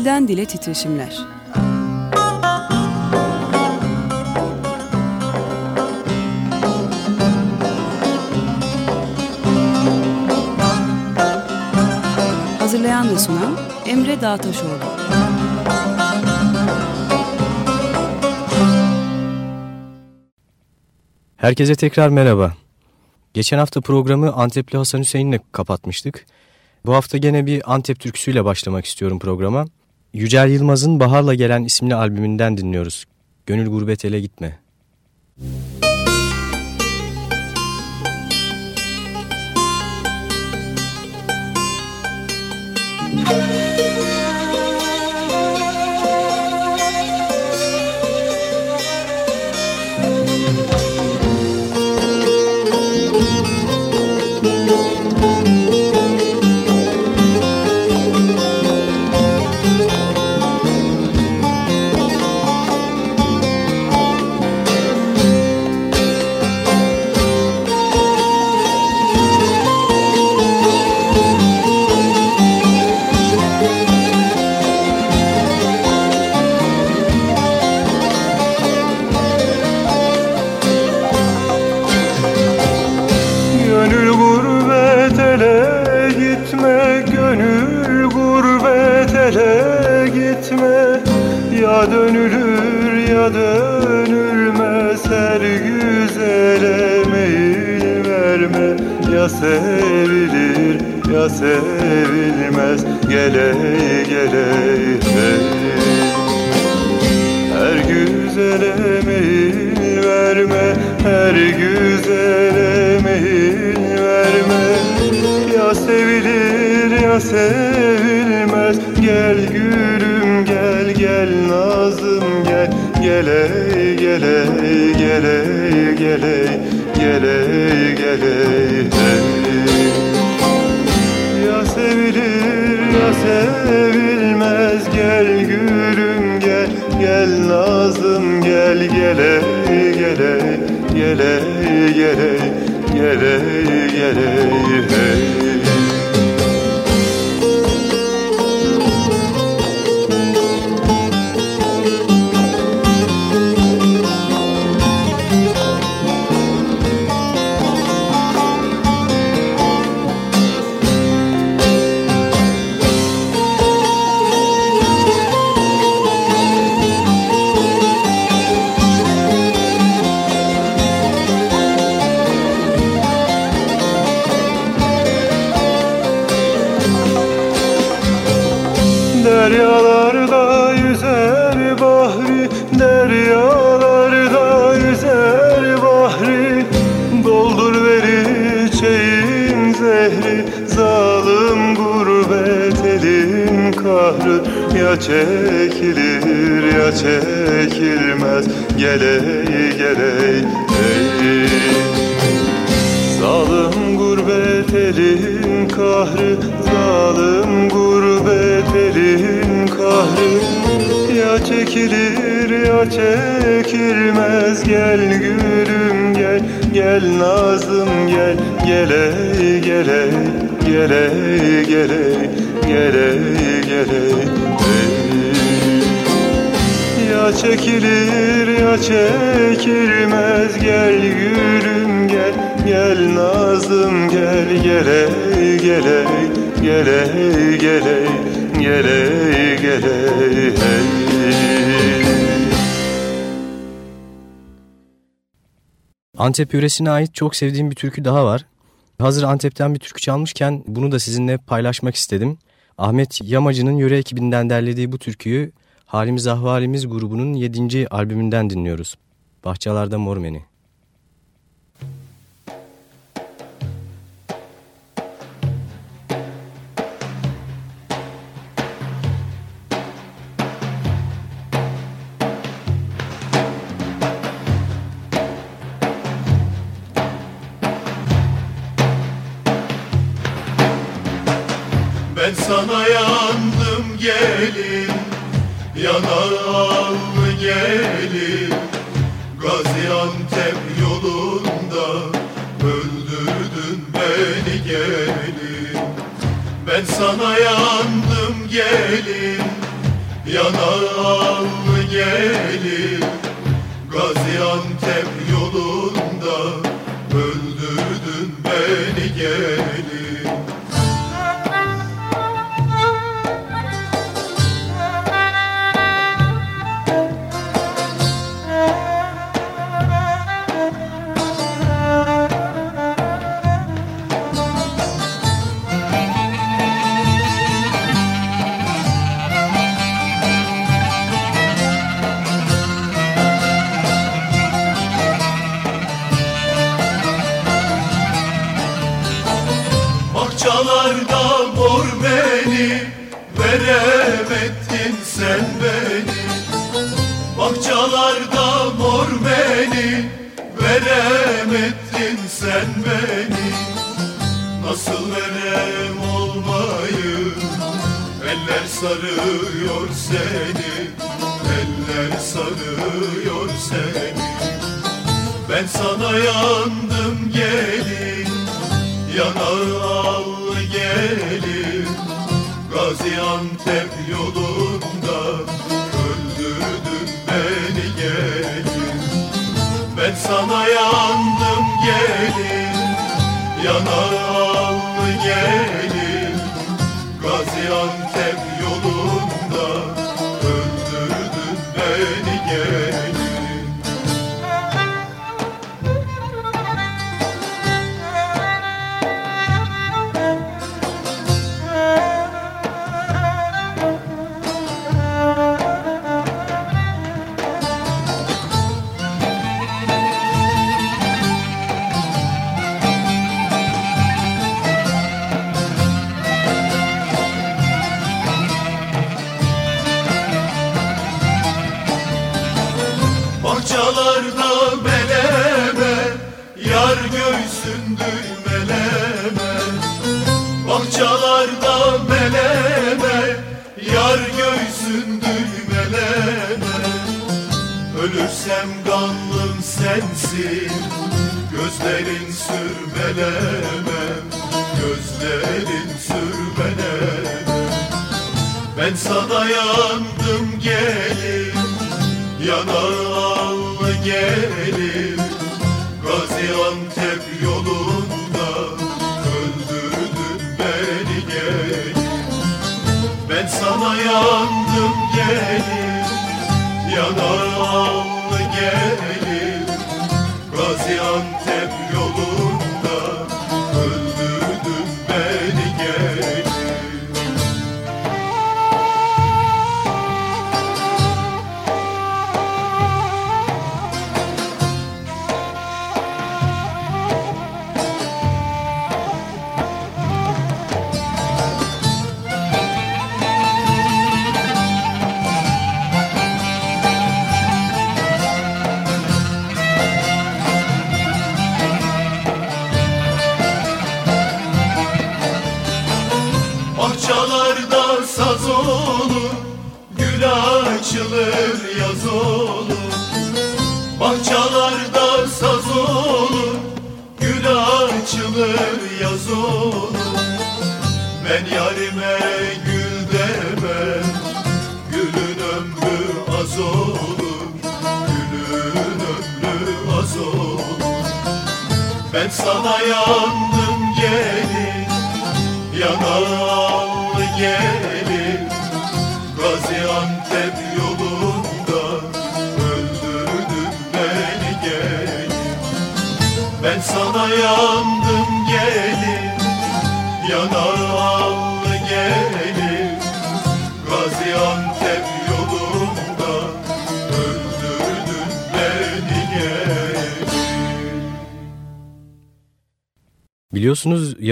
Dilden Dile Titreşimler Hazırlayan ve sunan Emre Dağtaşoğlu Herkese tekrar merhaba. Geçen hafta programı Antepli Hasan Hüseyin'le kapatmıştık. Bu hafta gene bir Antep türküsüyle başlamak istiyorum programa. Yücel Yılmaz'ın Baharla Gelen isimli albümünden dinliyoruz. Gönül gurbet ele gitme. Müzik çekilir ya çekilmez. Geley geley ey Zalim gurbet elin kahrı Zalim gurbet elin kahrı Ya çekilir ya çekilmez. Gel gülüm gel Gel nazım gel Geley geley Geley geley Geley Antep yöresine ait çok sevdiğim bir türkü daha var. Hazır Antep'ten bir türkü çalmışken bunu da sizinle paylaşmak istedim. Ahmet Yamacı'nın yöre ekibinden derlediği bu türküyü Halimiz Ahvalimiz grubunun 7. albümünden dinliyoruz. Bahçelerde Mormeni. Yanar gelin Gaziantep yolunda Öldürdün beni gelin. Ben sana yandım gelin. Yanar gelin Gaziantep yolunda Öldürdün beni gelin Veremedin sen beni. Nasıl verem olmayı? Eller sarıyor seni. Eller sarıyor seni. Ben sana yandım gelin. Yana al gelin. Gaziantep yolunda Öldürdün beni gelin. Ben sana yandım gelin Yana al gelin Gaziantep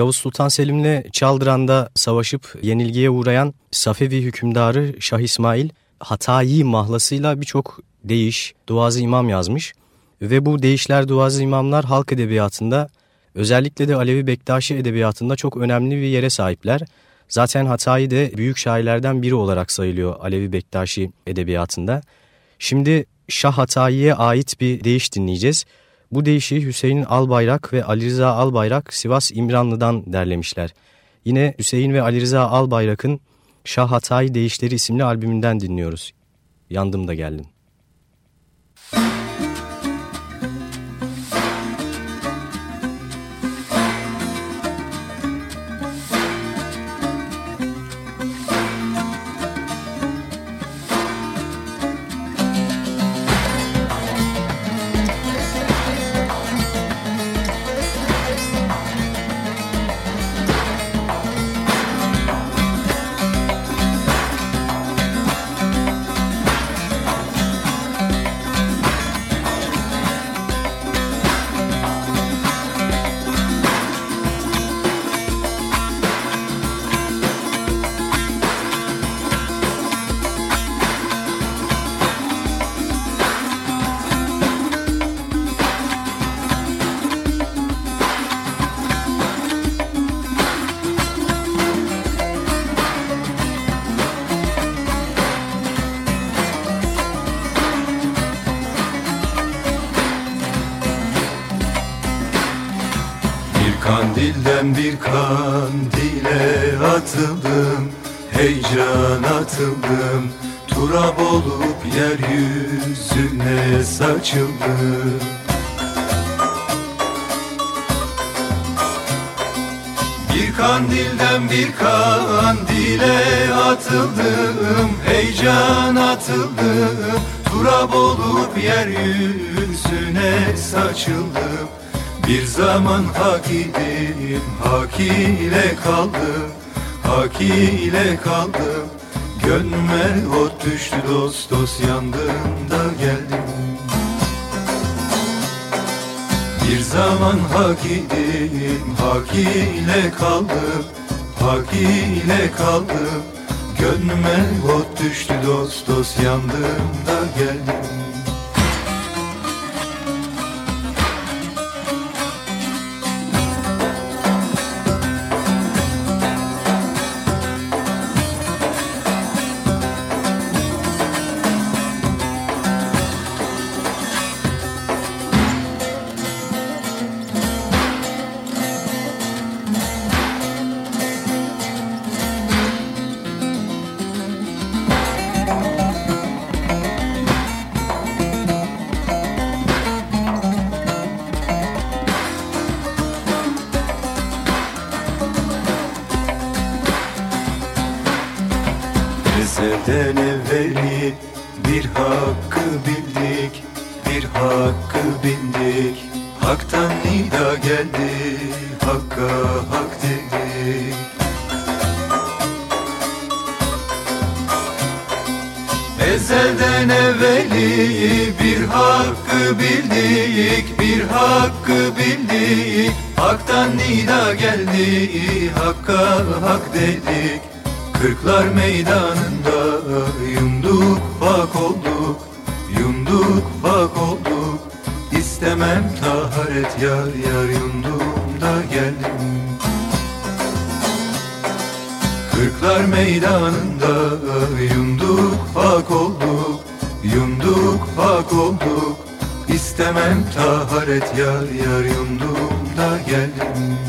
Yavuz Sultan Selim'le Çaldıran'da savaşıp yenilgiye uğrayan Safevi hükümdarı Şah İsmail Hatayi mahlasıyla birçok deyiş, duazı imam yazmış. Ve bu deyişler, duazı imamlar halk edebiyatında özellikle de Alevi Bektaşi edebiyatında çok önemli bir yere sahipler. Zaten Hatayi de büyük şairlerden biri olarak sayılıyor Alevi Bektaşi edebiyatında. Şimdi Şah Hatayi'ye ait bir deyiş dinleyeceğiz. Bu deyişi Hüseyin Albayrak ve Ali Rıza Albayrak Sivas İmranlı'dan derlemişler. Yine Hüseyin ve Ali Rıza Albayrak'ın Şah Hatay Değişleri isimli albümünden dinliyoruz. Yandım da geldim. Olup yeryüzüne saçıldım Bir zaman hak idim Hak ile kaldım Hak ile kaldım Gönlüme ot düştü dost dost yandığımda geldim bir zaman hak idim, hak ile kaldım, hak ile kaldım. Gönlüme ot düştü dost dost yandığımda geldim. Yumduk bak olduk, yumduk bak olduk. İstemem taharet yar yar yumdum da geldim. Kırklar meydanında yumduk hak olduk Yumduk hak olduk İstemem taharet yar yar yumdum da geldim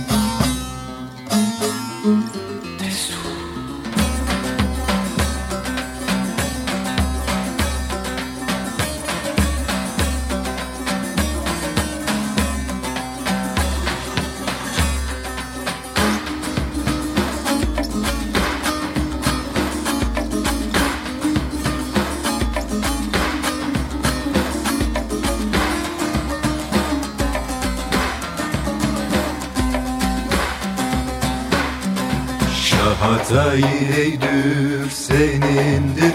Şahatay eydür senindir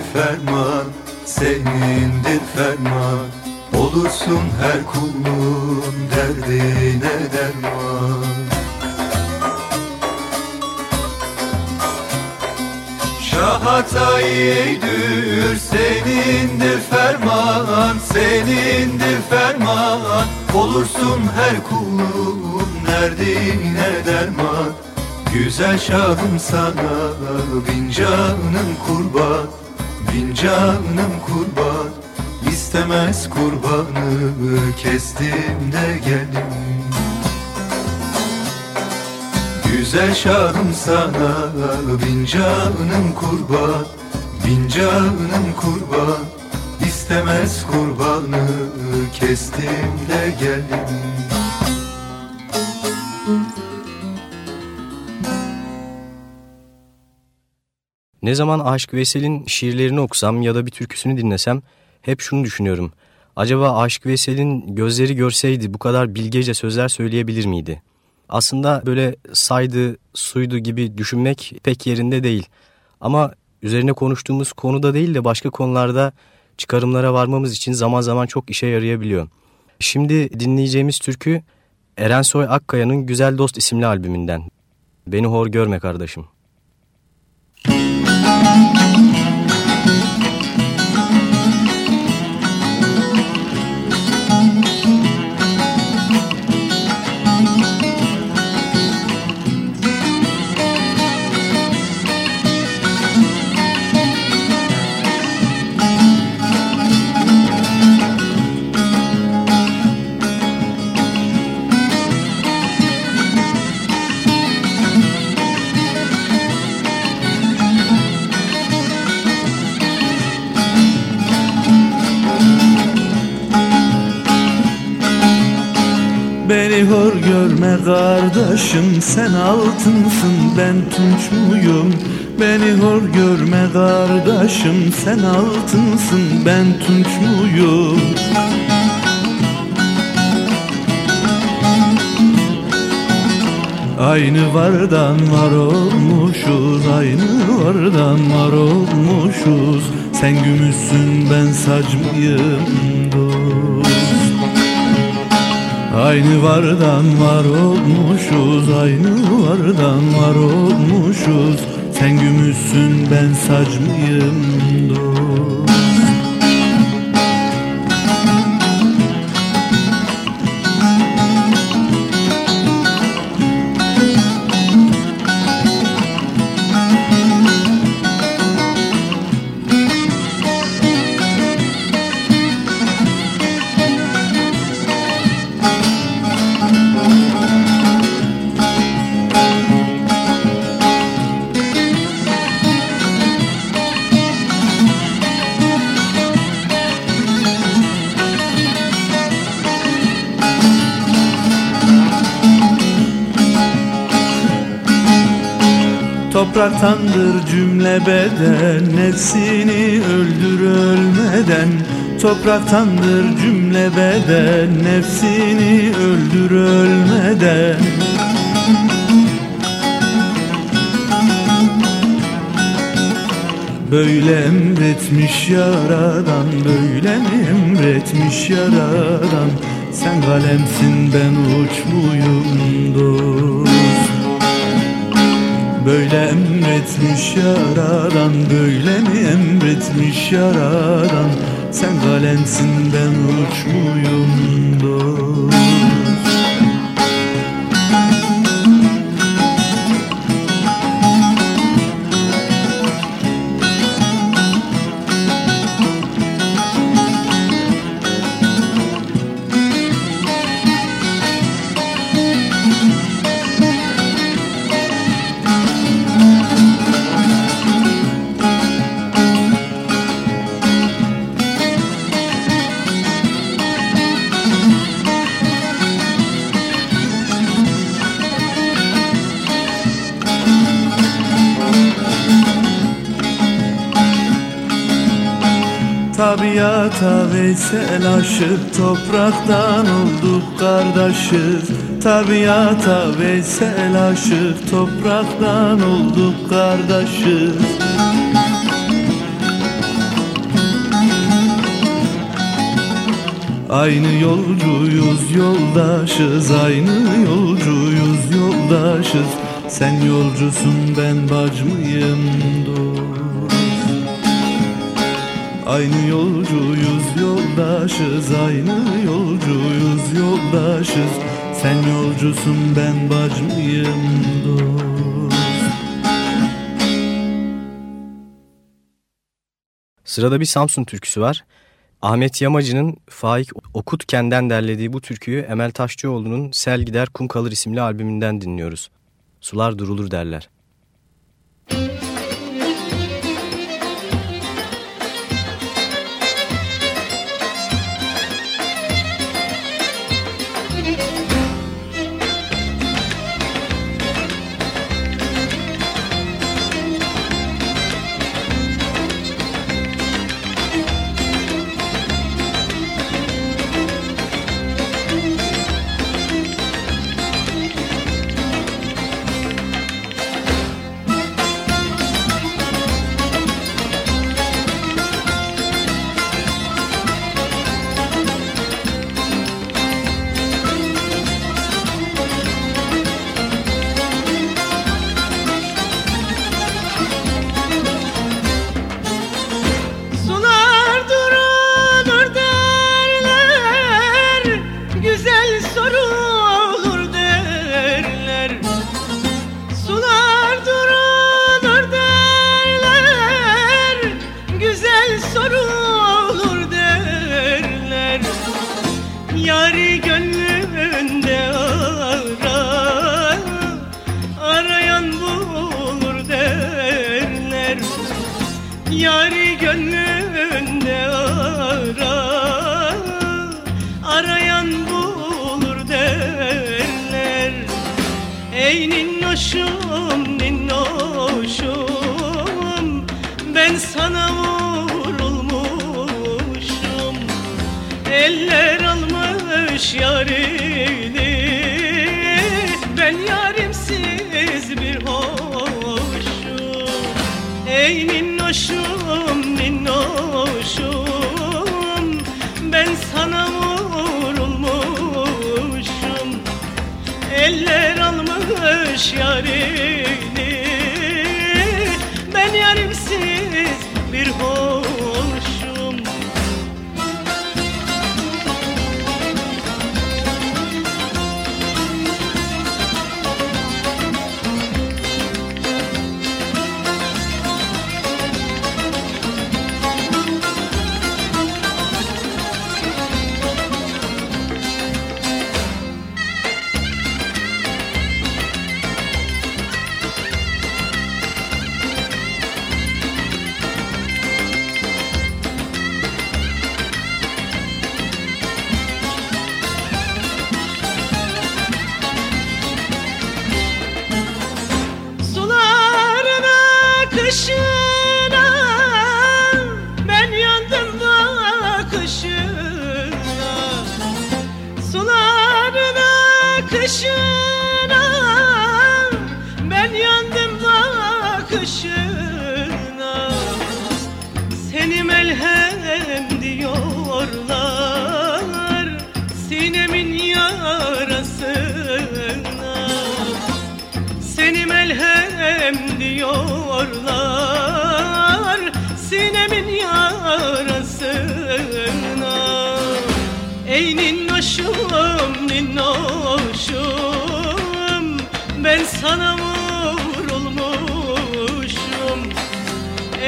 Güzel şahım sana bin canım kurban Bin canım kurban. İstemez kurbanı kestim de geldim Güzel şahım sana bin canım kurban Bin canım kurban. İstemez kurbanı Kestim de geldim Ne zaman Aşık Veysel'in şiirlerini okusam ya da bir türküsünü dinlesem hep şunu düşünüyorum. Acaba Aşık Veysel'in gözleri görseydi bu kadar bilgece sözler söyleyebilir miydi? Aslında böyle saydı, suydu gibi düşünmek pek yerinde değil. Ama üzerine konuştuğumuz konuda değil de başka konularda çıkarımlara varmamız için zaman zaman çok işe yarayabiliyor. Şimdi dinleyeceğimiz türkü Erensoy Akkaya'nın Güzel Dost isimli albümünden. Beni hor görme kardeşim. Beni görme kardeşim sen altınsın ben tunç muyum? Beni hor görme kardeşim sen altınsın ben tunç muyum? Aynı vardan var olmuşuz Aynı vardan var olmuşuz. Sen gümüşsün ben sac mıyım? dost Aynı vardan var olmuşuz Aynı vardan var olmuşuz. Sen gümüşsün ben sac mıyım? Dost Topraktandır cümle beden. Nefsini öldür ölmeden. Topraktandır cümle beden. Nefsini öldür ölmeden. Böyle emretmiş yaradan Böyle mi emretmiş yaradan? Sen kalemsin ben uç muyum Böyle emretmiş yaradan Böyle mi emretmiş yaradan? Sen kalemsin ben uç muyum dost Aşık topraktan olduk kardeşiz Tabiata Veysel aşık topraktan olduk kardeşiz Aynı yolcuyuz yoldaşız. Aynı yolcuyuz yoldaşız. Sen yolcusun ben bacmıyım Aynı yolcuyuz yoldaşız Aynı yolcuyuz yoldaşız Sen yolcusun ben bacmıyım dost Sırada bir Samsun türküsü var. Ahmet Yamacı'nın Faik Okutken'den derlediği bu türküyü Emel Taşçıoğlu'nun Sel Gider Kum Kalır isimli albümünden dinliyoruz. sular durulur derler.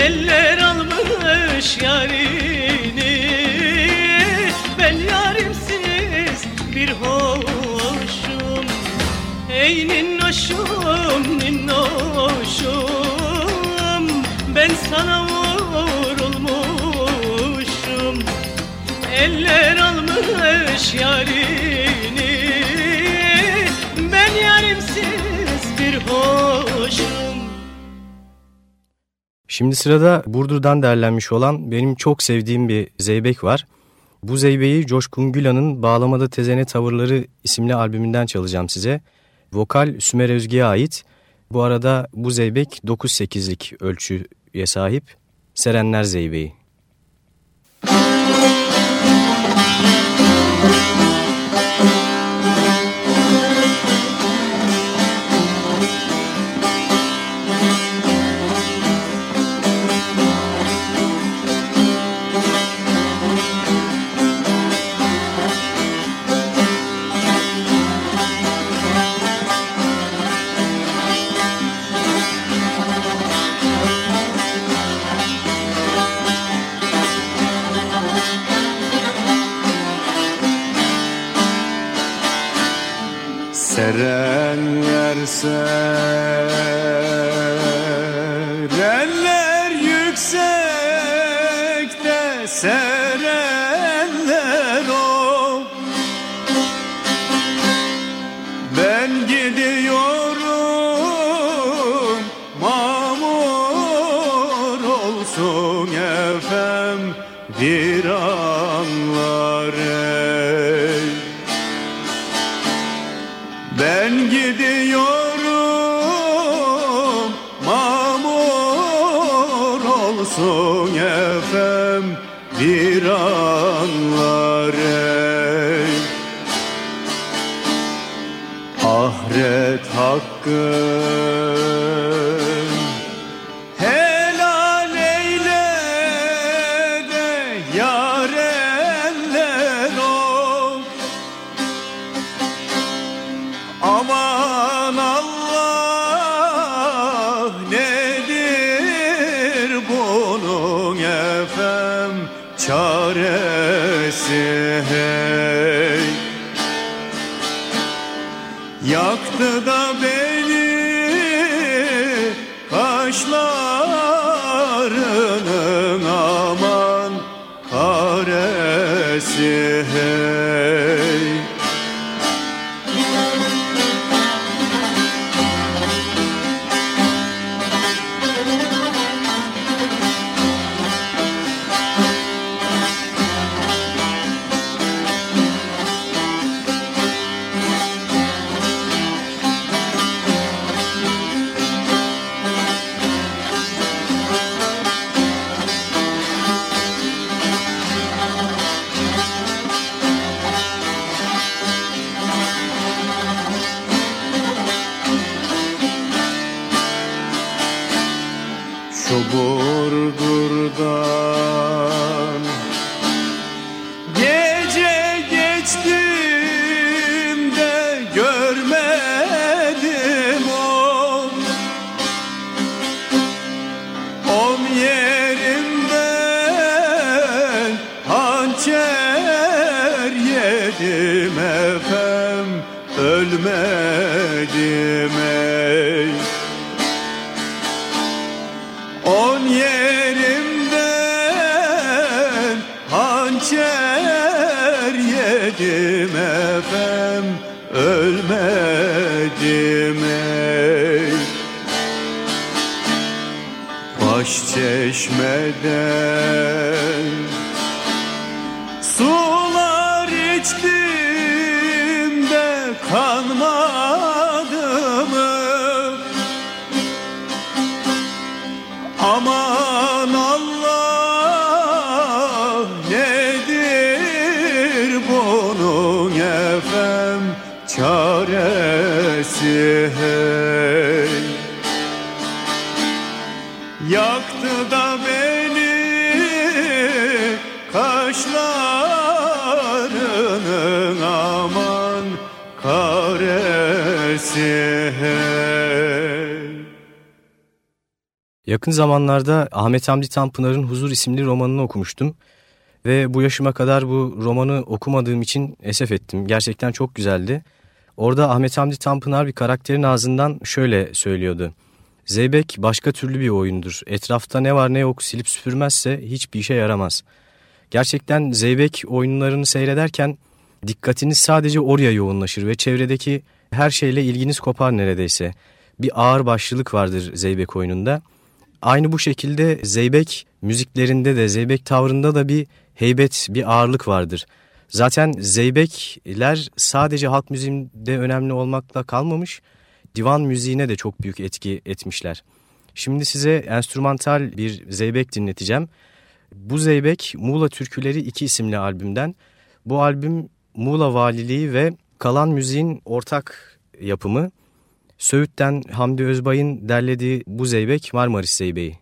Eller almış yarini. Ben yarimsiz bir hoşum. Ey ninnoşum ninnoşum Ben sana vurulmuşum. Eller almış yarini. Şimdi sırada Burdur'dan derlenmiş olan benim çok sevdiğim bir zeybek var. Bu zeybeği Coşkun Gülan'ın Bağlamada Tezene Tavırları isimli albümünden çalacağım size. Vokal Sümer Özge'ye ait. Bu arada bu zeybek 9-8'lik ölçüye sahip Serenler Zeybeği. Thank say. good. eder Yakın zamanlarda Ahmet Hamdi Tanpınar'ın Huzur isimli romanını okumuştum. Ve bu yaşıma kadar bu romanı okumadığım için esef ettim. Gerçekten çok güzeldi. Orada Ahmet Hamdi Tanpınar bir karakterin ağzından şöyle söylüyordu. Zeybek başka türlü bir oyundur. Etrafta ne var ne yok silip süpürmezse hiçbir işe yaramaz. Gerçekten Zeybek oyunlarını seyrederken dikkatiniz sadece oraya yoğunlaşır ve çevredeki her şeyle ilginiz kopar neredeyse. Bir ağır başlılık vardır Zeybek oyununda. Aynı bu şekilde Zeybek müziklerinde de Zeybek tavrında da bir heybet, bir ağırlık vardır. Zaten Zeybekler sadece halk müziğinde önemli olmakla kalmamış, divan müziğine de çok büyük etki etmişler. Şimdi size enstrümantal bir Zeybek dinleteceğim. Bu Zeybek Muğla Türküleri 2 isimli albümden. Bu albüm Muğla Valiliği ve Kalan Müziğin ortak yapımı. Söğüt'ten Hamdi Özbay'ın derlediği bu zeybek Marmaris Zeybeği.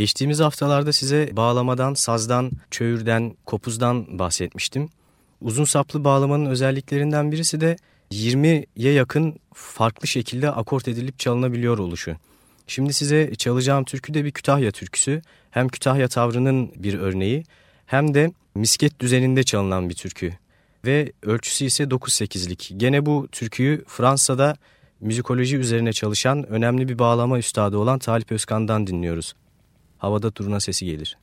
Geçtiğimiz haftalarda size bağlamadan, sazdan, çöğürden, kopuzdan bahsetmiştim. Uzun saplı bağlamanın özelliklerinden birisi de 20'ye yakın farklı şekilde akort edilip çalınabiliyor oluşu. Şimdi size çalacağım türkü de bir Kütahya türküsü. Hem Kütahya tavrının bir örneği hem de misket düzeninde çalınan bir türkü. Ve ölçüsü ise 9-8'lik. Gene bu türküyü Fransa'da müzikoloji üzerine çalışan önemli bir bağlama üstadı olan Talip Özkan'dan dinliyoruz havada turna sesi gelir.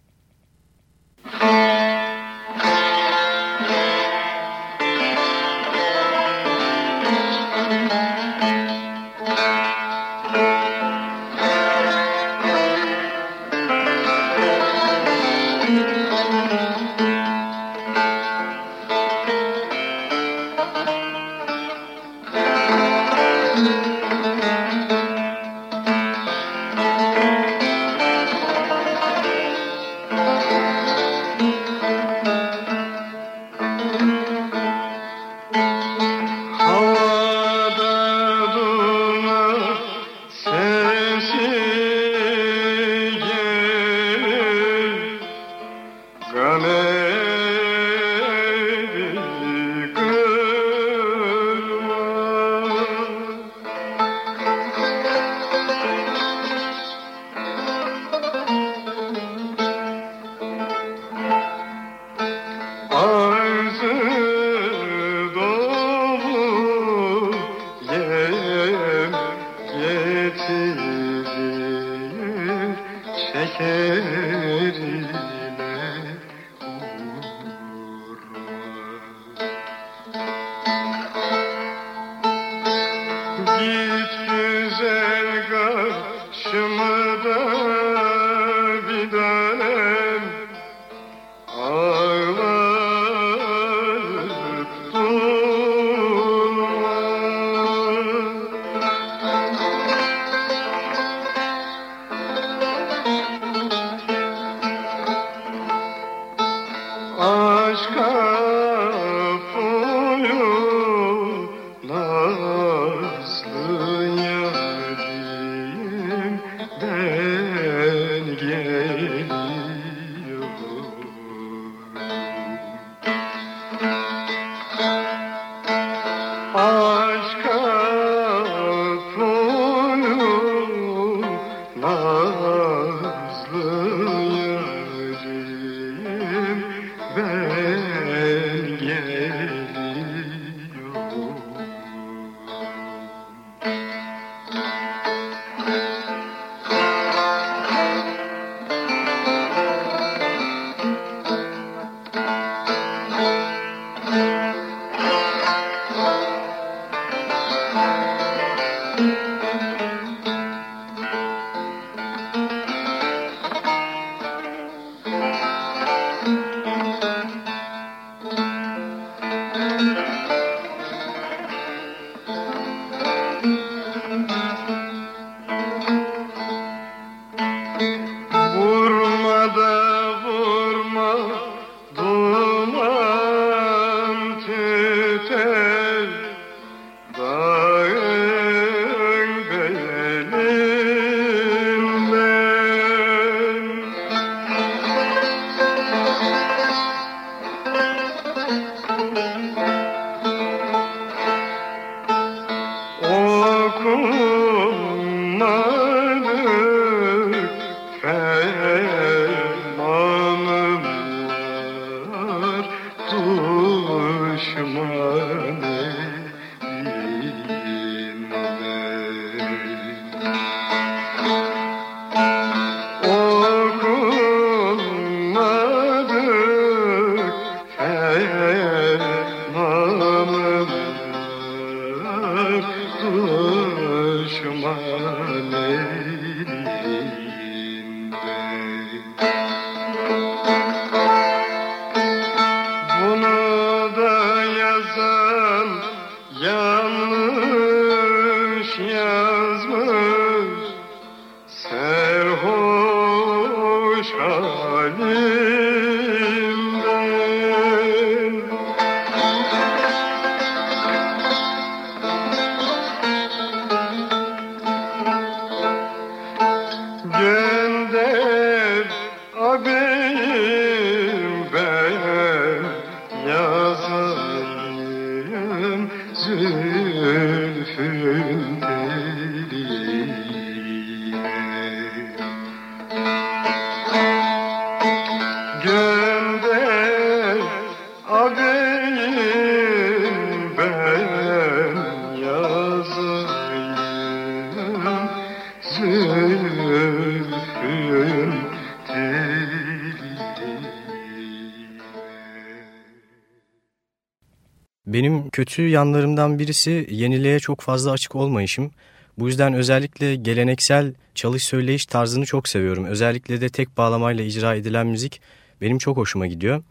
Kötü yanlarımdan birisi yeniliğe çok fazla açık olmayışım. Bu yüzden özellikle geleneksel çalış söyleyiş tarzını çok seviyorum. Özellikle de tek bağlamayla icra edilen müzik benim çok hoşuma gidiyor.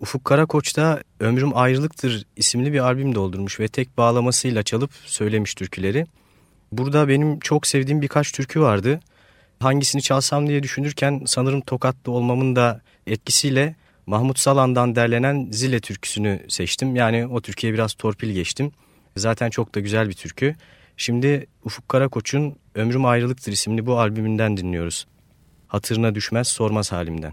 Ufuk Karakoç da Ömrüm Ayrılıktır isimli bir albüm doldurmuş ve tek bağlamasıyla çalıp söylemiş türküleri. Burada benim çok sevdiğim birkaç türkü vardı. Hangisini çalsam diye düşünürken sanırım Tokatlı olmamın da etkisiyle Mahmut Salan'dan derlenen Zile türküsünü seçtim. Yani o türküye biraz torpil geçtim. Zaten çok da güzel bir türkü. Şimdi Ufuk Karakoç'un Ömrüm Ayrılıktır isimli bu albümünden dinliyoruz. Hatırına düşmez sormaz halimden.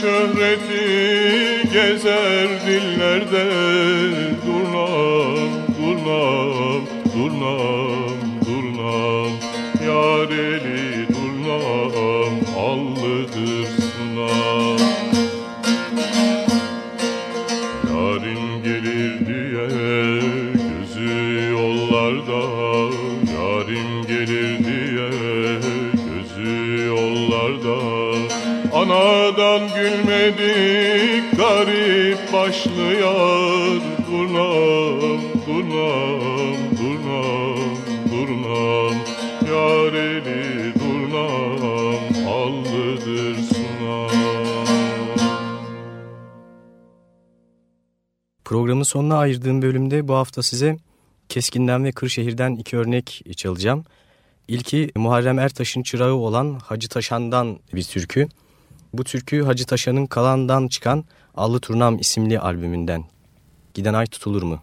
şöhreti gezer dillerde Durnam, durnam, durnam, Yar eli durnam, allıdır Programın sonuna ayırdığım bölümde bu hafta size Keskin'den ve Kırşehir'den iki örnek çalacağım. İlki Muharrem Ertaş'ın çırağı olan Hacı Taşan'dan bir türkü. Bu türkü Hacı Taşan'ın Kalan'dan çıkan Allı Turnam isimli albümünden. Giden ay tutulur mu?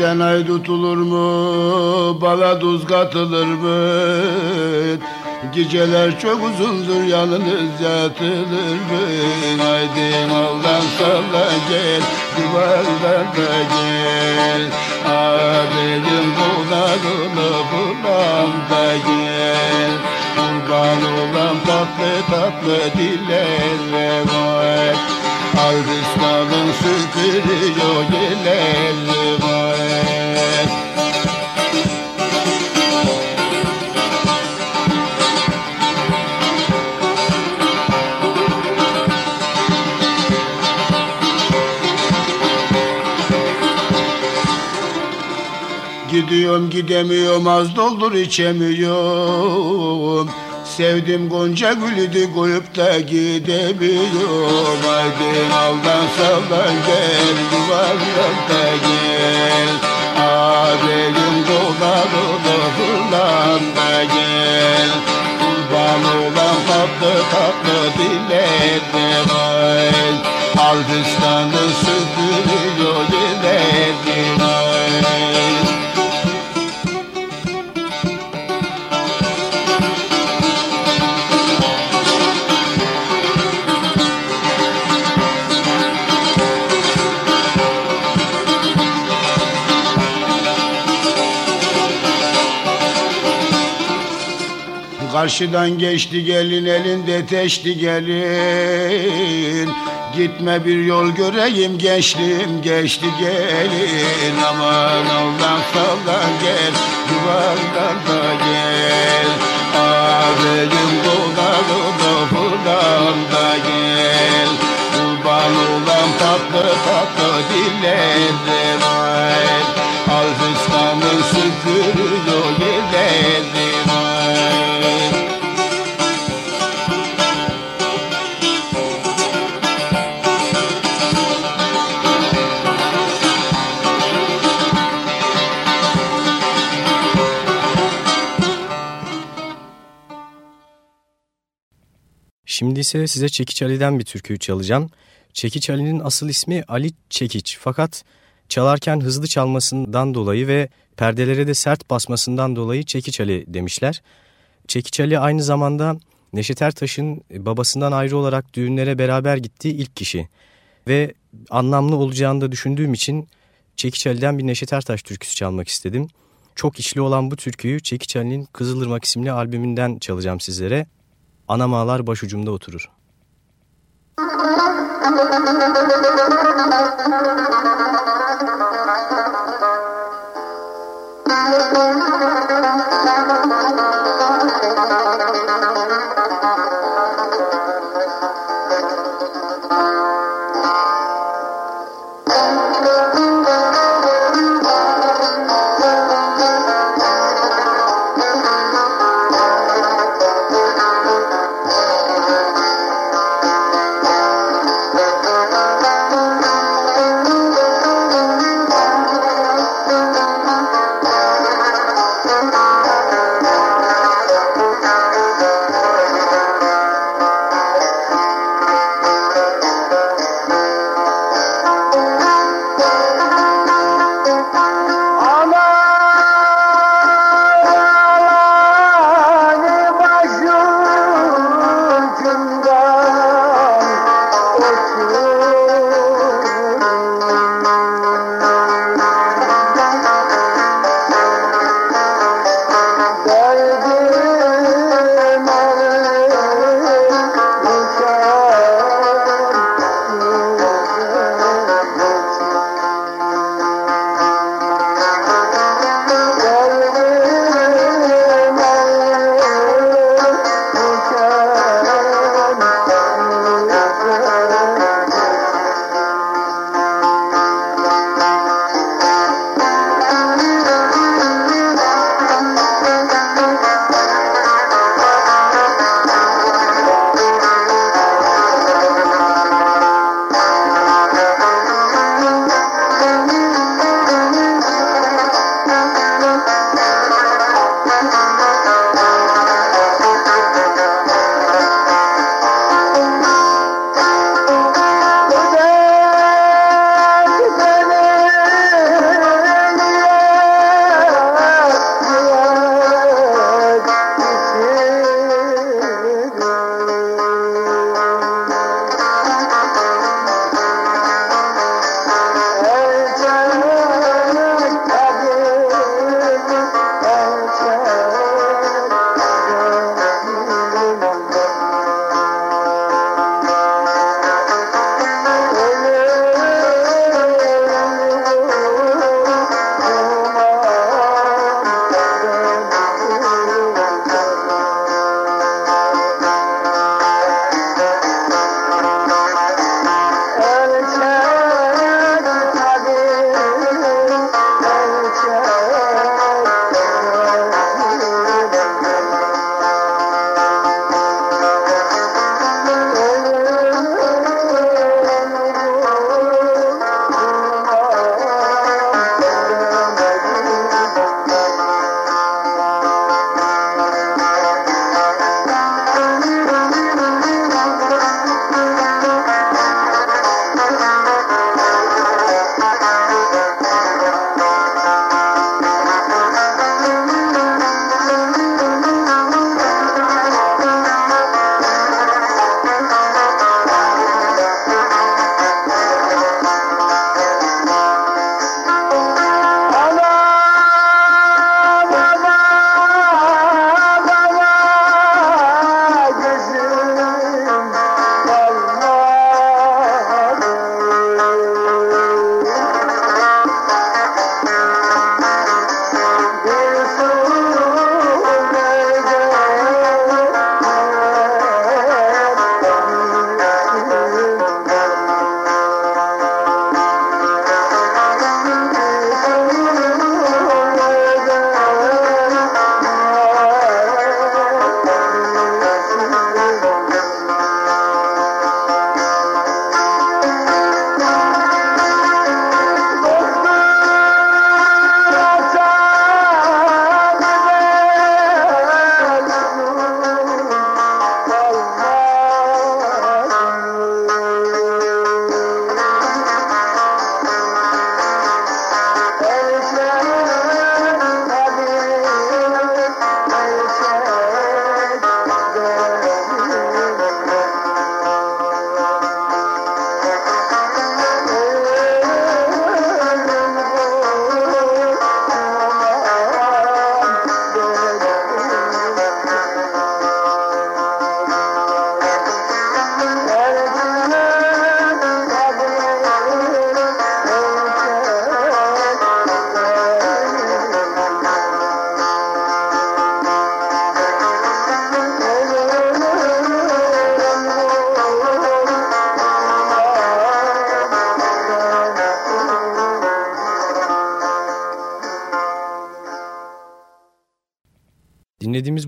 Giden ay tutulur mu, bala tuz katılır mı? Geceler çok uzundur, yalnız yatılır mı? Haydi maldan salla gel, duvardan da gel. Ağabeyim bunalını bulan da gel. Kurban olan tatlı tatlı dillerle var. Alkışların süpürüyor gelenli var. Gidiyorum gidemiyorum az doldur içemiyorum Sevdim Gonca gülüdü koyup da gidemiyorum Haydi aldan saldan gel yuvarlan da gel. Ağabeyim dola dola fırlan da gel. Kurban olan tatlı tatlı dillerine vay Alkışlandı Karşıdan geçti gelin elinde teşti gelin. Gitme bir yol göreyim gençliğim geçti gelin. Aman Allah'tan saldan gel yuvardan da gel. Ağabeyim donalı da buradan da gel. Kurban olan tatlı tatlı dillerine Şimdi ise size Çekiç Ali'den bir türkü çalacağım. Çekiç Ali'nin asıl ismi Ali Çekiç fakat çalarken hızlı çalmasından dolayı ve perdelere de sert basmasından dolayı Çekiç Ali demişler. Çekiç Ali aynı zamanda Neşet Ertaş'ın babasından ayrı olarak düğünlere beraber gittiği ilk kişi. Ve anlamlı olacağını da düşündüğüm için Çekiç Ali'den bir Neşet Ertaş türküsü çalmak istedim. Çok içli olan bu türküyü Çekiç Ali'nin Kızılırmak isimli albümünden çalacağım sizlere. Anam ağlar başucumda oturur.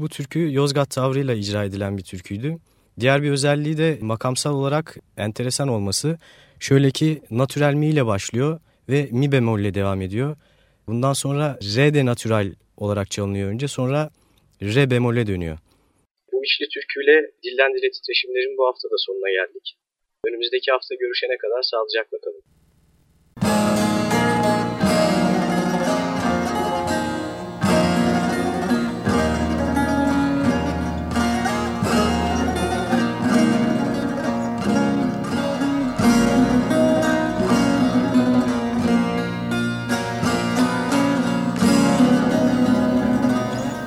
bu türkü Yozgat tavrıyla icra edilen bir türküydü. Diğer bir özelliği de makamsal olarak enteresan olması. Şöyle ki natürel mi ile başlıyor ve mi bemol ile devam ediyor. Bundan sonra re de natürel olarak çalınıyor önce sonra re bemole dönüyor. Bu işli türküyle dilden titreşimlerin bu hafta da sonuna geldik. Önümüzdeki hafta görüşene kadar sağlıcakla kalın.